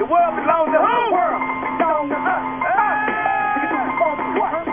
The world belongs to who? The world belongs to us. us.